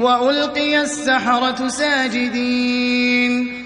وألقي السحرة ساجدين.